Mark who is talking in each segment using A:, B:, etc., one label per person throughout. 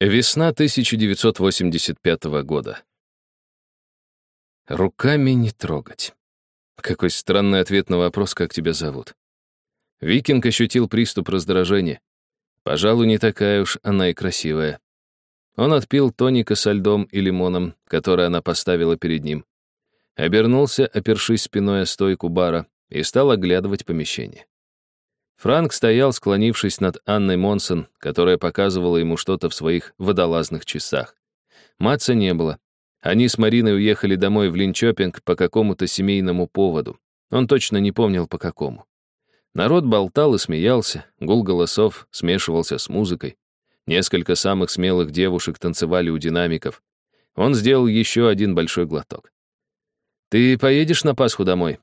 A: Весна 1985 года. Руками не трогать. Какой странный ответ на вопрос, как тебя зовут. Викинг ощутил приступ раздражения. Пожалуй, не такая уж она и красивая. Он отпил тоника со льдом и лимоном, который она поставила перед ним. Обернулся, опершись спиной о стойку бара, и стал оглядывать помещение. Франк стоял, склонившись над Анной Монсон, которая показывала ему что-то в своих водолазных часах. Матца не было. Они с Мариной уехали домой в Линчопинг по какому-то семейному поводу. Он точно не помнил, по какому. Народ болтал и смеялся, гул голосов смешивался с музыкой. Несколько самых смелых девушек танцевали у динамиков. Он сделал еще один большой глоток. «Ты поедешь на Пасху домой?»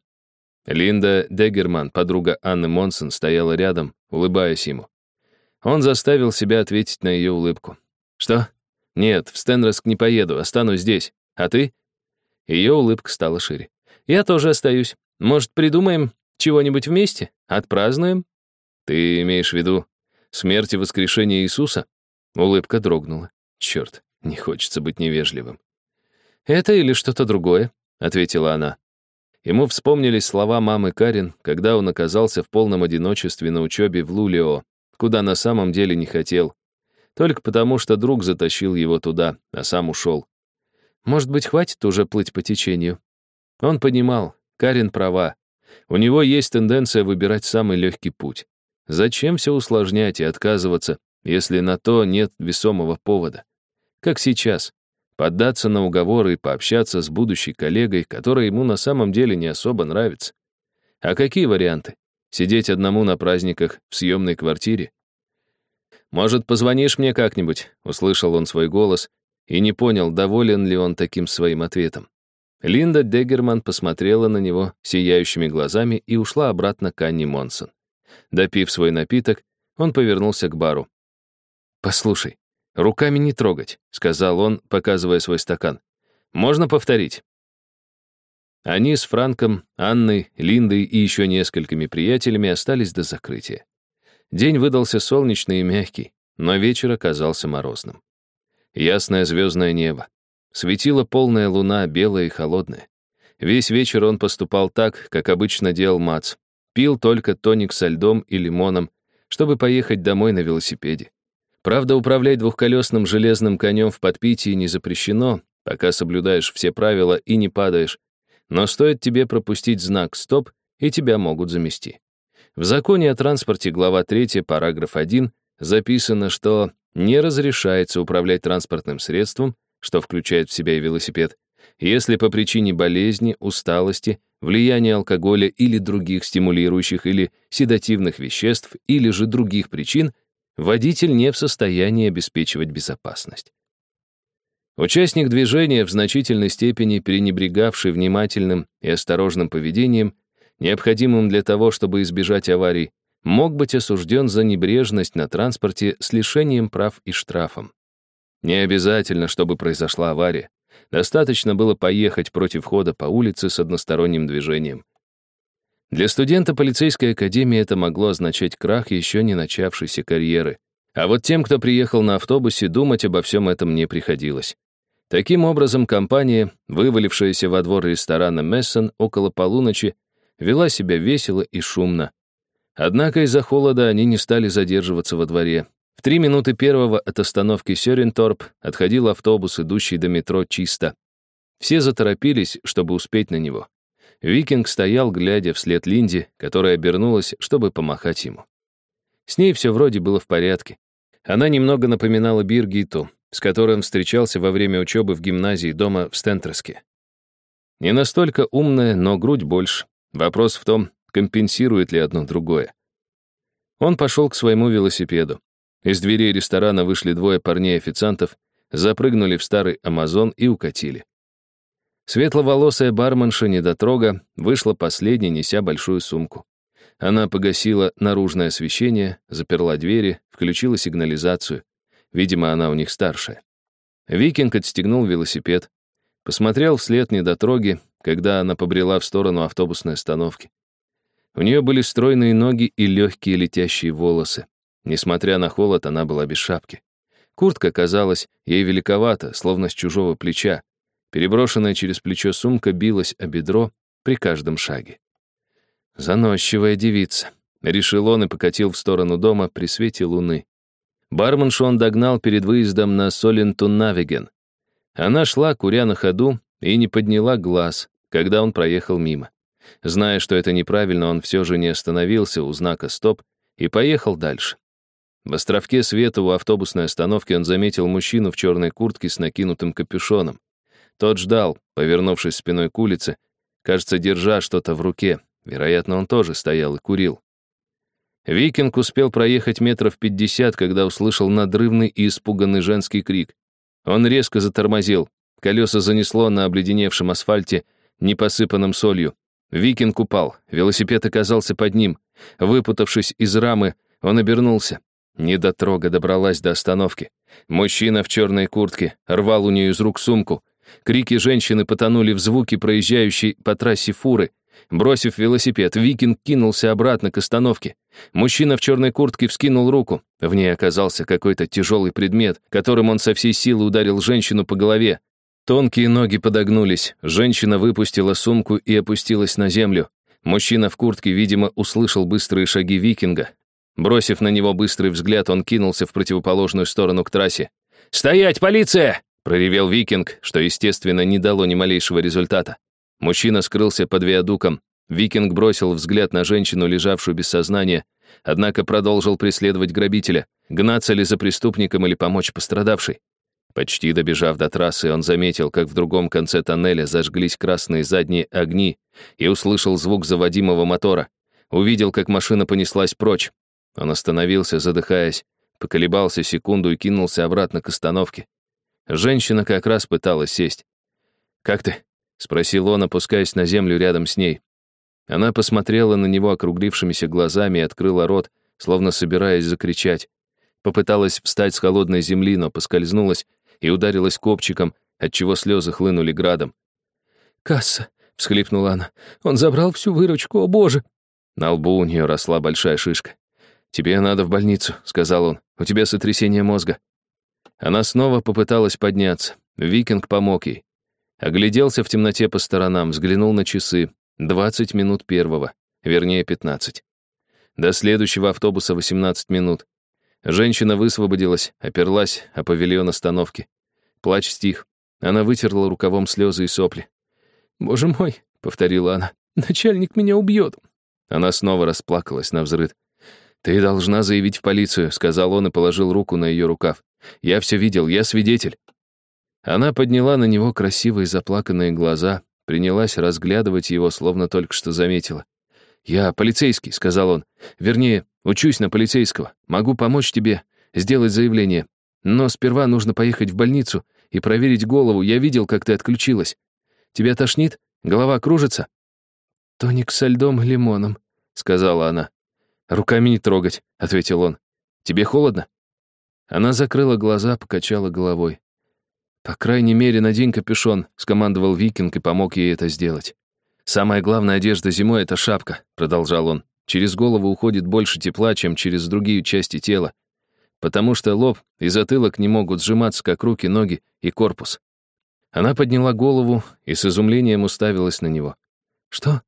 A: Линда Деггерман, подруга Анны Монсон, стояла рядом, улыбаясь ему. Он заставил себя ответить на ее улыбку. «Что? Нет, в Стенроск не поеду, останусь здесь. А ты?» Ее улыбка стала шире. «Я тоже остаюсь. Может, придумаем чего-нибудь вместе? Отпразднуем?» «Ты имеешь в виду смерть и воскрешение Иисуса?» Улыбка дрогнула. «Черт, не хочется быть невежливым». «Это или что-то другое?» — ответила она. Ему вспомнились слова мамы Карин, когда он оказался в полном одиночестве на учебе в Лулио, куда на самом деле не хотел. Только потому, что друг затащил его туда, а сам ушел. Может быть, хватит уже плыть по течению? Он понимал, Карин права. У него есть тенденция выбирать самый легкий путь. Зачем все усложнять и отказываться, если на то нет весомого повода? Как сейчас поддаться на уговоры и пообщаться с будущей коллегой, которая ему на самом деле не особо нравится. А какие варианты? Сидеть одному на праздниках в съемной квартире? «Может, позвонишь мне как-нибудь?» — услышал он свой голос и не понял, доволен ли он таким своим ответом. Линда Деггерман посмотрела на него сияющими глазами и ушла обратно к Анне Монсон. Допив свой напиток, он повернулся к бару. «Послушай, «Руками не трогать», — сказал он, показывая свой стакан. «Можно повторить?» Они с Франком, Анной, Линдой и еще несколькими приятелями остались до закрытия. День выдался солнечный и мягкий, но вечер оказался морозным. Ясное звездное небо. Светила полная луна, белая и холодная. Весь вечер он поступал так, как обычно делал Мац. Пил только тоник со льдом и лимоном, чтобы поехать домой на велосипеде. Правда, управлять двухколесным железным конем в подпитии не запрещено, пока соблюдаешь все правила и не падаешь. Но стоит тебе пропустить знак «Стоп», и тебя могут замести. В законе о транспорте, глава 3, параграф 1, записано, что не разрешается управлять транспортным средством, что включает в себя и велосипед, если по причине болезни, усталости, влияния алкоголя или других стимулирующих или седативных веществ или же других причин – водитель не в состоянии обеспечивать безопасность. Участник движения, в значительной степени пренебрегавший внимательным и осторожным поведением, необходимым для того, чтобы избежать аварий, мог быть осужден за небрежность на транспорте с лишением прав и штрафом. Не обязательно, чтобы произошла авария. Достаточно было поехать против хода по улице с односторонним движением. Для студента полицейской академии это могло означать крах еще не начавшейся карьеры. А вот тем, кто приехал на автобусе, думать обо всем этом не приходилось. Таким образом, компания, вывалившаяся во двор ресторана Мессон около полуночи, вела себя весело и шумно. Однако из-за холода они не стали задерживаться во дворе. В три минуты первого от остановки Сёренторп отходил автобус, идущий до метро чисто. Все заторопились, чтобы успеть на него. Викинг стоял, глядя вслед Линде, которая обернулась, чтобы помахать ему. С ней все вроде было в порядке. Она немного напоминала Биргиту, с которым встречался во время учебы в гимназии дома в Стентерске. Не настолько умная, но грудь больше. Вопрос в том, компенсирует ли одно другое. Он пошел к своему велосипеду. Из дверей ресторана вышли двое парней-официантов, запрыгнули в старый Амазон и укатили. Светловолосая барменша недотрога вышла последней, неся большую сумку. Она погасила наружное освещение, заперла двери, включила сигнализацию. Видимо, она у них старшая. Викинг отстегнул велосипед, посмотрел вслед недотроги, когда она побрела в сторону автобусной остановки. У нее были стройные ноги и легкие летящие волосы. Несмотря на холод, она была без шапки. Куртка казалась ей великовата, словно с чужого плеча. Переброшенная через плечо сумка билась о бедро при каждом шаге. Заносчивая девица. Решил он и покатил в сторону дома при свете луны. Барменшу он догнал перед выездом на Солентун-Навиген. Она шла, куря на ходу, и не подняла глаз, когда он проехал мимо. Зная, что это неправильно, он все же не остановился у знака «Стоп» и поехал дальше. В островке света у автобусной остановки он заметил мужчину в черной куртке с накинутым капюшоном. Тот ждал, повернувшись спиной к улице, кажется, держа что-то в руке. Вероятно, он тоже стоял и курил. Викинг успел проехать метров пятьдесят, когда услышал надрывный и испуганный женский крик. Он резко затормозил. Колеса занесло на обледеневшем асфальте, не посыпанном солью. Викинг упал. Велосипед оказался под ним. Выпутавшись из рамы, он обернулся. Недотрога добралась до остановки. Мужчина в черной куртке рвал у нее из рук сумку. Крики женщины потонули в звуке проезжающей по трассе фуры. Бросив велосипед, викинг кинулся обратно к остановке. Мужчина в черной куртке вскинул руку. В ней оказался какой-то тяжелый предмет, которым он со всей силы ударил женщину по голове. Тонкие ноги подогнулись. Женщина выпустила сумку и опустилась на землю. Мужчина в куртке, видимо, услышал быстрые шаги викинга. Бросив на него быстрый взгляд, он кинулся в противоположную сторону к трассе. «Стоять, полиция!» — проревел викинг, что, естественно, не дало ни малейшего результата. Мужчина скрылся под виадуком. Викинг бросил взгляд на женщину, лежавшую без сознания, однако продолжил преследовать грабителя, гнаться ли за преступником или помочь пострадавшей. Почти добежав до трассы, он заметил, как в другом конце тоннеля зажглись красные задние огни и услышал звук заводимого мотора. Увидел, как машина понеслась прочь. Он остановился, задыхаясь, поколебался секунду и кинулся обратно к остановке. Женщина как раз пыталась сесть. «Как ты?» — спросил он, опускаясь на землю рядом с ней. Она посмотрела на него округлившимися глазами и открыла рот, словно собираясь закричать. Попыталась встать с холодной земли, но поскользнулась и ударилась копчиком, отчего слезы хлынули градом. «Касса!» — всхлипнула она. «Он забрал всю выручку, о боже!» На лбу у нее росла большая шишка. «Тебе надо в больницу», — сказал он. «У тебя сотрясение мозга». Она снова попыталась подняться. Викинг помог ей. Огляделся в темноте по сторонам, взглянул на часы. Двадцать минут первого, вернее, пятнадцать. До следующего автобуса восемнадцать минут. Женщина высвободилась, оперлась о павильон остановки. Плач стих. Она вытерла рукавом слезы и сопли. «Боже мой», — повторила она, — «начальник меня убьет». Она снова расплакалась на взрыд. «Ты должна заявить в полицию», — сказал он и положил руку на ее рукав. «Я все видел, я свидетель». Она подняла на него красивые заплаканные глаза, принялась разглядывать его, словно только что заметила. «Я полицейский», — сказал он. «Вернее, учусь на полицейского. Могу помочь тебе сделать заявление. Но сперва нужно поехать в больницу и проверить голову. Я видел, как ты отключилась. Тебя тошнит? Голова кружится?» «Тоник со льдом и лимоном», — сказала она. «Руками не трогать», — ответил он. «Тебе холодно?» Она закрыла глаза, покачала головой. «По крайней мере, надень капюшон», — скомандовал Викинг и помог ей это сделать. «Самая главная одежда зимой — это шапка», — продолжал он. «Через голову уходит больше тепла, чем через другие части тела, потому что лоб и затылок не могут сжиматься, как руки, ноги и корпус». Она подняла голову и с изумлением уставилась на него. «Что?»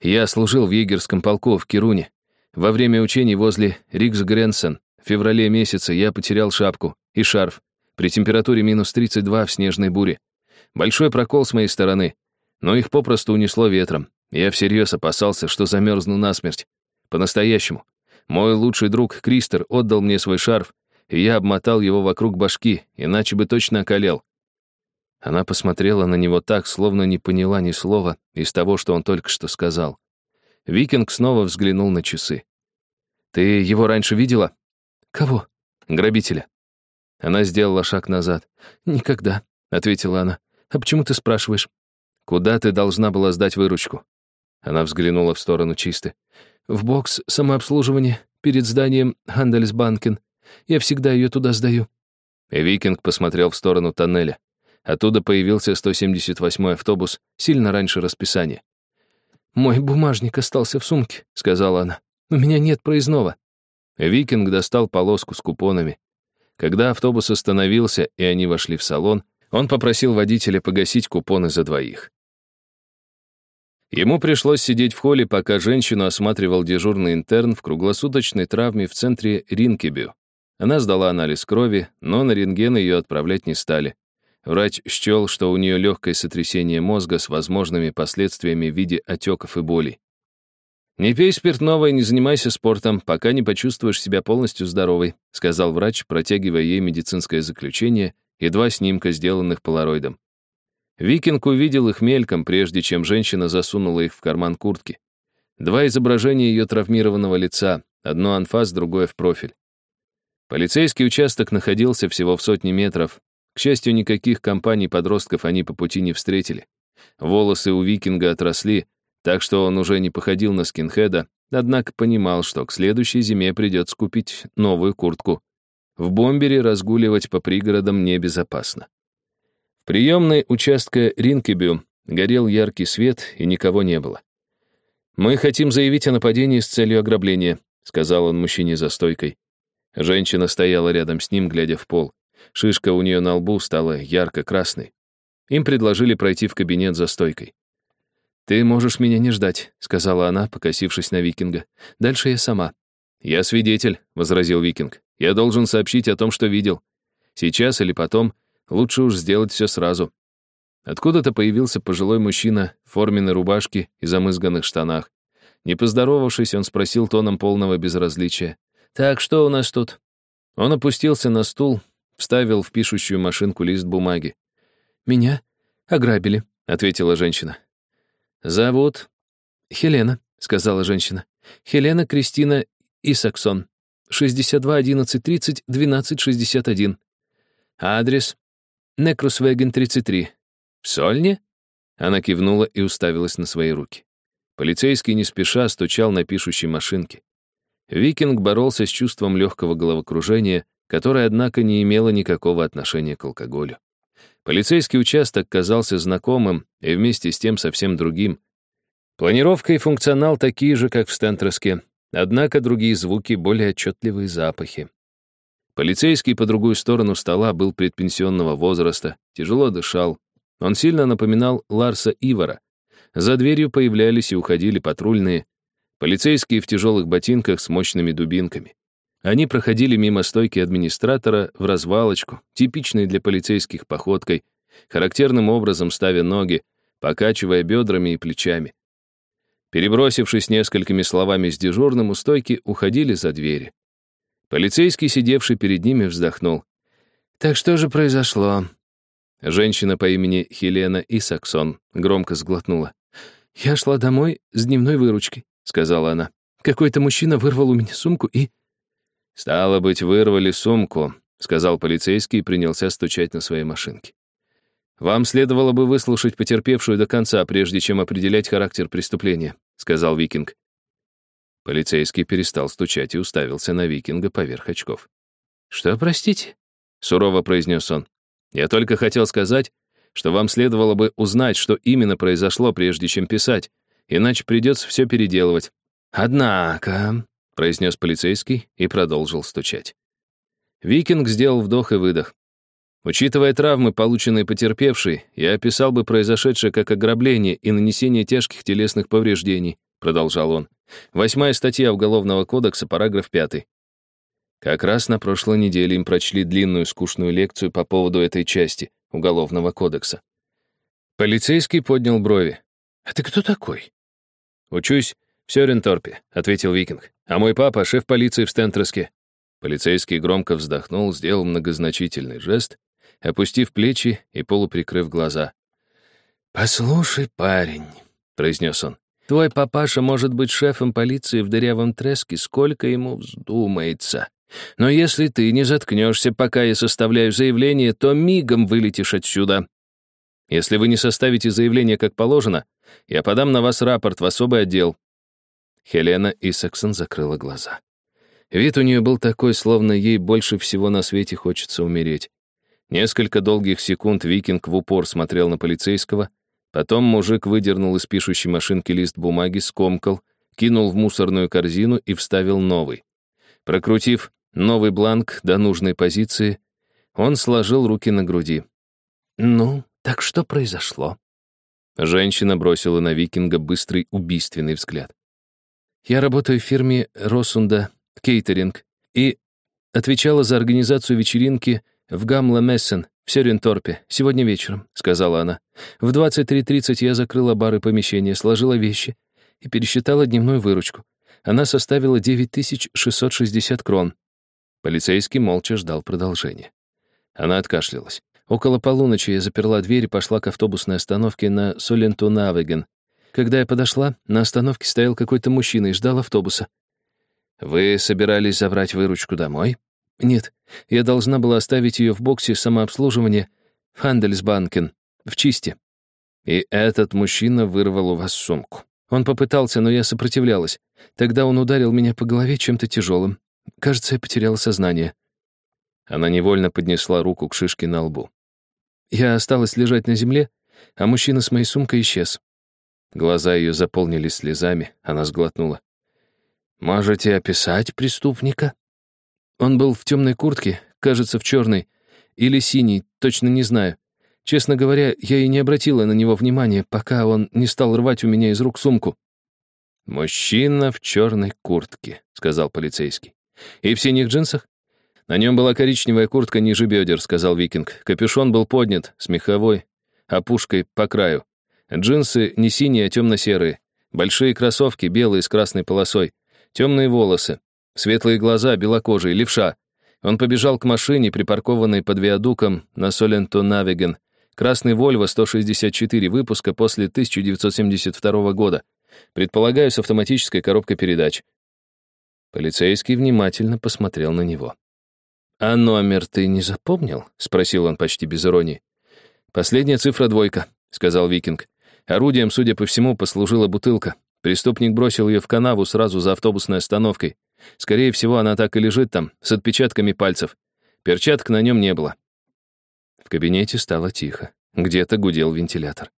A: «Я служил в егерском полку в Кируне. Во время учений возле Риксгренсен в феврале месяце я потерял шапку и шарф, при температуре минус 32 в снежной буре. Большой прокол с моей стороны, но их попросту унесло ветром. Я всерьез опасался, что замерзну насмерть. По-настоящему. Мой лучший друг Кристер отдал мне свой шарф, и я обмотал его вокруг башки, иначе бы точно околел. Она посмотрела на него так, словно не поняла ни слова из того, что он только что сказал. Викинг снова взглянул на часы. «Ты его раньше видела?» «Кого?» «Грабителя». Она сделала шаг назад. «Никогда», — ответила она. «А почему ты спрашиваешь?» «Куда ты должна была сдать выручку?» Она взглянула в сторону Чисты. «В бокс самообслуживания перед зданием Хандельсбанкен. Я всегда ее туда сдаю». Викинг посмотрел в сторону тоннеля. Оттуда появился 178-й автобус, сильно раньше расписания. «Мой бумажник остался в сумке», — сказала она. «У меня нет проездного». Викинг достал полоску с купонами. Когда автобус остановился, и они вошли в салон, он попросил водителя погасить купоны за двоих. Ему пришлось сидеть в холле, пока женщину осматривал дежурный интерн в круглосуточной травме в центре Ринкебю. Она сдала анализ крови, но на рентген ее отправлять не стали. Врач счел, что у нее легкое сотрясение мозга с возможными последствиями в виде отеков и болей. «Не пей спиртного и не занимайся спортом, пока не почувствуешь себя полностью здоровой», сказал врач, протягивая ей медицинское заключение и два снимка, сделанных полароидом. Викинг увидел их мельком, прежде чем женщина засунула их в карман куртки. Два изображения ее травмированного лица, одно анфас, другое в профиль. Полицейский участок находился всего в сотне метров. К счастью, никаких компаний подростков они по пути не встретили. Волосы у викинга отросли, так что он уже не походил на скинхеда, однако понимал, что к следующей зиме придется купить новую куртку. В бомбере разгуливать по пригородам небезопасно приемной участка Ринкебю горел яркий свет, и никого не было. «Мы хотим заявить о нападении с целью ограбления», сказал он мужчине за стойкой. Женщина стояла рядом с ним, глядя в пол. Шишка у нее на лбу стала ярко-красной. Им предложили пройти в кабинет за стойкой. «Ты можешь меня не ждать», — сказала она, покосившись на викинга. «Дальше я сама». «Я свидетель», — возразил викинг. «Я должен сообщить о том, что видел. Сейчас или потом Лучше уж сделать все сразу. Откуда-то появился пожилой мужчина в форменной рубашке и замызганных штанах. Не поздоровавшись, он спросил тоном полного безразличия. «Так, что у нас тут?» Он опустился на стул, вставил в пишущую машинку лист бумаги. «Меня ограбили», — ответила женщина. «Зовут?» «Хелена», — сказала женщина. «Хелена Кристина Исаксон. 62 11 30 12 61. Адрес Некрусвеген 33. В Сольне?» Она кивнула и уставилась на свои руки. Полицейский не спеша стучал на пишущей машинке. Викинг боролся с чувством легкого головокружения, которое, однако, не имело никакого отношения к алкоголю. Полицейский участок казался знакомым и вместе с тем совсем другим. Планировка и функционал такие же, как в Стентроске, однако другие звуки, более отчетливые запахи. Полицейский по другую сторону стола был предпенсионного возраста, тяжело дышал. Он сильно напоминал Ларса Ивара. За дверью появлялись и уходили патрульные. Полицейские в тяжелых ботинках с мощными дубинками. Они проходили мимо стойки администратора в развалочку, типичной для полицейских походкой, характерным образом ставя ноги, покачивая бедрами и плечами. Перебросившись несколькими словами с дежурным у стойки, уходили за двери. Полицейский, сидевший перед ними, вздохнул. «Так что же произошло?» Женщина по имени Хелена Исаксон громко сглотнула. «Я шла домой с дневной выручки», — сказала она. «Какой-то мужчина вырвал у меня сумку и...» «Стало быть, вырвали сумку», — сказал полицейский и принялся стучать на своей машинке. «Вам следовало бы выслушать потерпевшую до конца, прежде чем определять характер преступления», — сказал Викинг. Полицейский перестал стучать и уставился на викинга поверх очков. «Что, простите?» — сурово произнес он. «Я только хотел сказать, что вам следовало бы узнать, что именно произошло, прежде чем писать, иначе придется все переделывать». «Однако», — произнес полицейский и продолжил стучать. Викинг сделал вдох и выдох. Учитывая травмы, полученные потерпевшей, я описал бы произошедшее как ограбление и нанесение тяжких телесных повреждений, продолжал он. Восьмая статья Уголовного кодекса, параграф 5. Как раз на прошлой неделе им прочли длинную скучную лекцию по поводу этой части Уголовного кодекса. Полицейский поднял брови. «А ты кто такой?» «Учусь в Сёренторпе», — ответил Викинг. «А мой папа — шеф полиции в Стентроске». Полицейский громко вздохнул, сделал многозначительный жест, опустив плечи и полуприкрыв глаза. «Послушай, парень», — произнес он, Твой папаша может быть шефом полиции в дырявом треске, сколько ему вздумается. Но если ты не заткнешься, пока я составляю заявление, то мигом вылетишь отсюда. Если вы не составите заявление как положено, я подам на вас рапорт в особый отдел». Хелена Исаксон закрыла глаза. Вид у нее был такой, словно ей больше всего на свете хочется умереть. Несколько долгих секунд викинг в упор смотрел на полицейского, Потом мужик выдернул из пишущей машинки лист бумаги, скомкал, кинул в мусорную корзину и вставил новый. Прокрутив новый бланк до нужной позиции. Он сложил руки на груди.
B: «Ну, так что произошло?»
A: Женщина бросила на викинга быстрый убийственный взгляд.
B: «Я работаю в фирме Росунда Кейтеринг и отвечала за организацию вечеринки в Гамла Мессен в Сёренторпе сегодня вечером», — сказала она. «В 23.30 я закрыла бары помещения, сложила вещи и пересчитала дневную выручку. Она составила 9660 крон.
A: Полицейский молча ждал продолжения. Она откашлялась.
B: Около полуночи я заперла дверь и пошла к автобусной остановке на Солентунавеген. Когда я подошла, на остановке стоял какой-то мужчина и ждал автобуса.
A: «Вы собирались забрать выручку домой?»
B: «Нет, я должна была оставить ее в боксе самообслуживания в Хандельсбанкен, в чисте».
A: «И этот мужчина вырвал у вас сумку?»
B: Он попытался, но я сопротивлялась. Тогда он ударил меня по голове чем-то тяжелым. Кажется, я потеряла сознание.
A: Она невольно поднесла руку к шишке на лбу.
B: Я осталась лежать на земле, а мужчина с моей сумкой исчез.
A: Глаза ее заполнились слезами, она сглотнула.
B: «Можете описать преступника?» Он был в темной куртке, кажется, в черной, или синей, точно не знаю. Честно говоря, я и не обратила на него внимания, пока он не стал рвать у меня из рук сумку.
A: «Мужчина в черной куртке», — сказал полицейский. «И в синих джинсах?» «На нем была коричневая куртка ниже бедер», — сказал викинг. Капюшон был поднят, с меховой, опушкой по краю. Джинсы не синие, а темно-серые. Большие кроссовки, белые с красной полосой. Темные волосы. Светлые глаза, белокожие, левша. Он побежал к машине, припаркованной под виадуком на Соленто-Навиген. Красный Вольво 164 выпуска после 1972 года. Предполагаю, с автоматической коробкой передач. Полицейский внимательно посмотрел на него.
B: «А номер ты не запомнил?» — спросил он почти без иронии.
A: «Последняя цифра двойка», — сказал Викинг. Орудием, судя по всему, послужила бутылка. Преступник бросил ее в канаву сразу за автобусной остановкой. Скорее всего, она так и лежит там, с отпечатками пальцев. Перчаток на нем не было. В кабинете стало тихо. Где-то гудел вентилятор.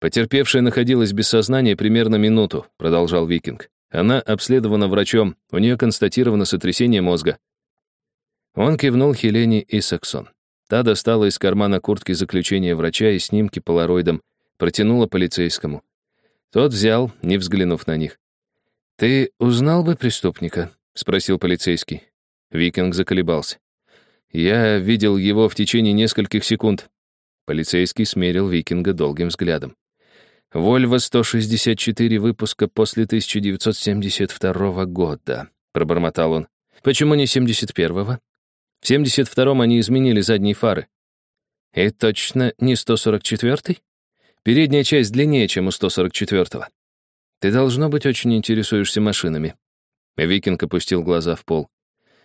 A: Потерпевшая находилась без сознания примерно минуту, продолжал Викинг. Она обследована врачом, у нее констатировано сотрясение мозга. Он кивнул Хелене и Саксон. Та достала из кармана куртки заключение врача и снимки полароидом, протянула полицейскому. Тот взял, не взглянув на них.
B: «Ты узнал бы преступника?» — спросил полицейский.
A: Викинг заколебался. «Я видел его в течение нескольких секунд». Полицейский смерил Викинга долгим взглядом. «Вольво 164 выпуска после 1972 года», — пробормотал он. «Почему не 71-го?» В 72-м они изменили задние фары. И точно не 144-й? Передняя часть длиннее, чем у 144-го. Ты, должно быть, очень интересуешься машинами. Викинг опустил глаза в пол.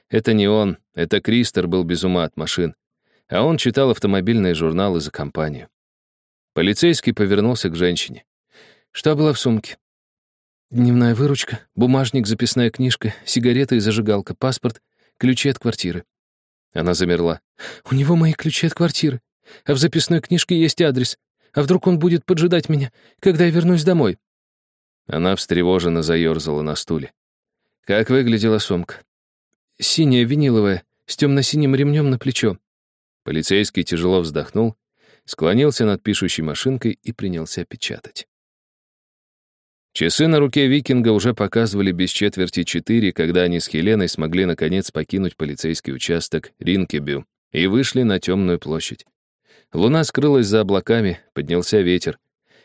A: Это не он, это Кристер был без ума от машин. А он читал автомобильные журналы за компанию. Полицейский повернулся к женщине. Что было в сумке?
B: Дневная выручка, бумажник, записная книжка, сигарета и зажигалка, паспорт, ключи от квартиры.
A: Она замерла.
B: «У него мои ключи от квартиры. А в записной книжке есть адрес. А вдруг он будет поджидать меня, когда я вернусь домой?»
A: Она встревоженно заерзала на стуле. Как выглядела сумка?
B: Синяя, виниловая, с темно-синим ремнем на плечо.
A: Полицейский тяжело вздохнул, склонился над пишущей машинкой и принялся печатать. Часы на руке викинга уже показывали без четверти четыре, когда они с Хеленой смогли наконец покинуть полицейский участок Ринкебю и вышли на темную площадь. Луна скрылась за облаками, поднялся ветер.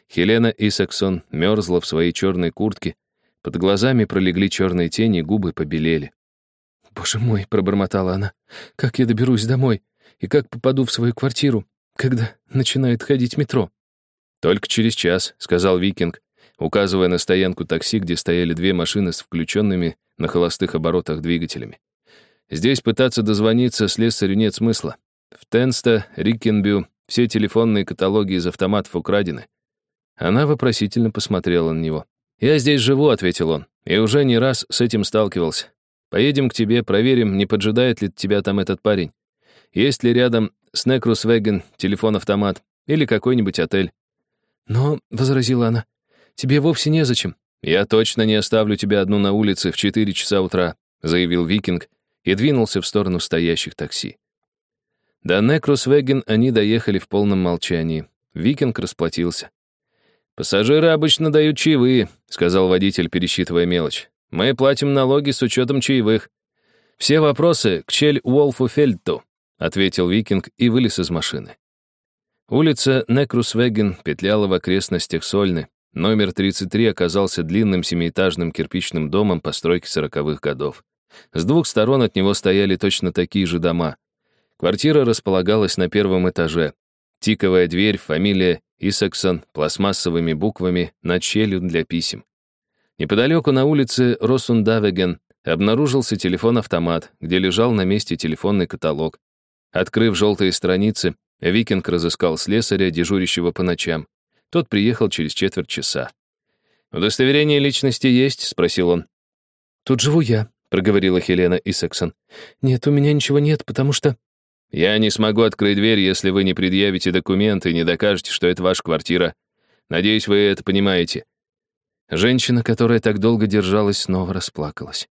A: Хелена Исаксон мерзла в своей черной куртке, под глазами пролегли черные тени, губы побелели.
B: «Боже мой», — пробормотала она, — «как я доберусь домой? И как попаду в свою квартиру, когда начинает ходить метро?»
A: «Только через час», — сказал Викинг, указывая на стоянку такси, где стояли две машины с включенными на холостых оборотах двигателями. Здесь пытаться дозвониться слесарю нет смысла. В Тенста, Риккенбю все телефонные каталоги из автоматов украдены. Она вопросительно посмотрела на него. «Я здесь живу», — ответил он, — «и уже не раз с этим сталкивался. Поедем к тебе, проверим, не поджидает ли тебя там этот парень. Есть ли рядом Снекрус-Веген, телефон-автомат или какой-нибудь отель».
B: «Но», — возразила она, Тебе вовсе незачем».
A: «Я точно не оставлю тебя одну на улице в четыре часа утра», заявил Викинг, и двинулся в сторону стоящих такси. До Некрусвеген они доехали в полном молчании. Викинг расплатился. «Пассажиры обычно дают чаевые», — сказал водитель, пересчитывая мелочь. «Мы платим налоги с учетом чаевых». «Все вопросы к Чель Уолфу Фельдту», — ответил Викинг и вылез из машины. Улица Некрусвеген петляла в окрестностях Сольны. Номер 33 оказался длинным семиэтажным кирпичным домом постройки сороковых годов. С двух сторон от него стояли точно такие же дома. Квартира располагалась на первом этаже. Тиковая дверь, фамилия Исаксон пластмассовыми буквами над щелью для писем. Неподалеку на улице Росундавеген обнаружился телефон-автомат, где лежал на месте телефонный каталог. Открыв желтые страницы, Викинг разыскал слесаря, дежурящего по ночам. Тот приехал через четверть часа. «Удостоверение личности есть?» — спросил он.
B: «Тут живу я», — проговорила Хелена Исаксон. «Нет, у меня ничего нет, потому что...»
A: Я не смогу открыть дверь, если вы не предъявите документы и не докажете, что это ваша квартира. Надеюсь, вы это понимаете».
B: Женщина, которая так долго держалась, снова расплакалась.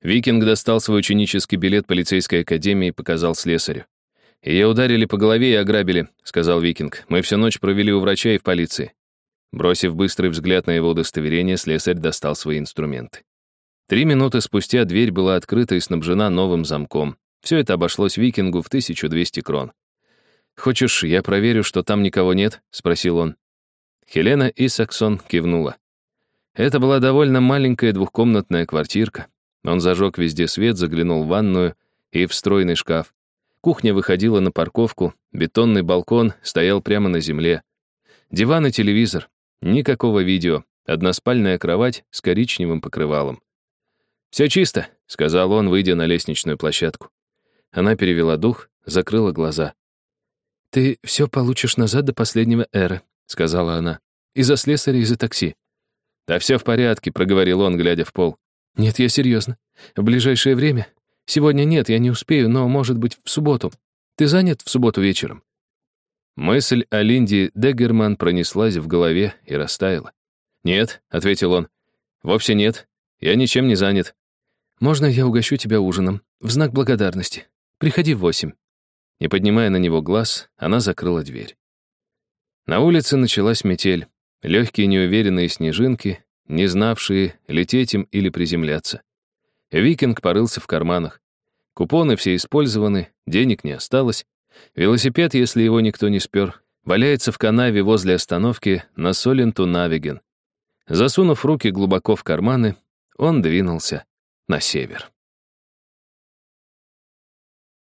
A: Викинг достал свой ученический билет полицейской академии и показал слесарю. «Ее ударили по голове и ограбили», — сказал Викинг. «Мы всю ночь провели у врача и в полиции». Бросив быстрый взгляд на его удостоверение, слесарь достал свои инструменты. Три минуты спустя дверь была открыта и снабжена новым замком. Все это обошлось викингу в 1200 крон. «Хочешь, я проверю, что там никого нет?» — спросил он. Хелена Исаксон кивнула. Это была довольно маленькая двухкомнатная квартирка. Он зажег везде свет, заглянул в ванную и в встроенный шкаф. Кухня выходила на парковку, бетонный балкон стоял прямо на земле. Диван и телевизор. Никакого видео. Односпальная кровать с коричневым покрывалом. «Все чисто», — сказал он, выйдя на лестничную площадку. Она перевела дух, закрыла глаза.
B: «Ты все получишь назад до последнего эра», — сказала она. «Из-за слесаря, из-за такси».
A: «Да все в порядке», — проговорил он, глядя в пол.
B: «Нет, я серьезно. В ближайшее время. Сегодня нет, я не успею, но, может быть, в субботу. Ты занят в субботу вечером?»
A: Мысль о Линде Деггерман пронеслась в голове и растаяла. «Нет», — ответил он, — «вовсе нет. Я ничем не занят».
B: «Можно я угощу тебя ужином? В знак благодарности. Приходи в восемь».
A: Не поднимая на него глаз, она закрыла дверь. На улице началась метель. Легкие неуверенные снежинки, не знавшие, лететь им или приземляться. Викинг порылся в карманах. Купоны все использованы, денег не осталось. Велосипед, если его никто не спер, валяется в канаве возле остановки на Соленту-Навиген. Засунув руки глубоко в карманы, он двинулся на север.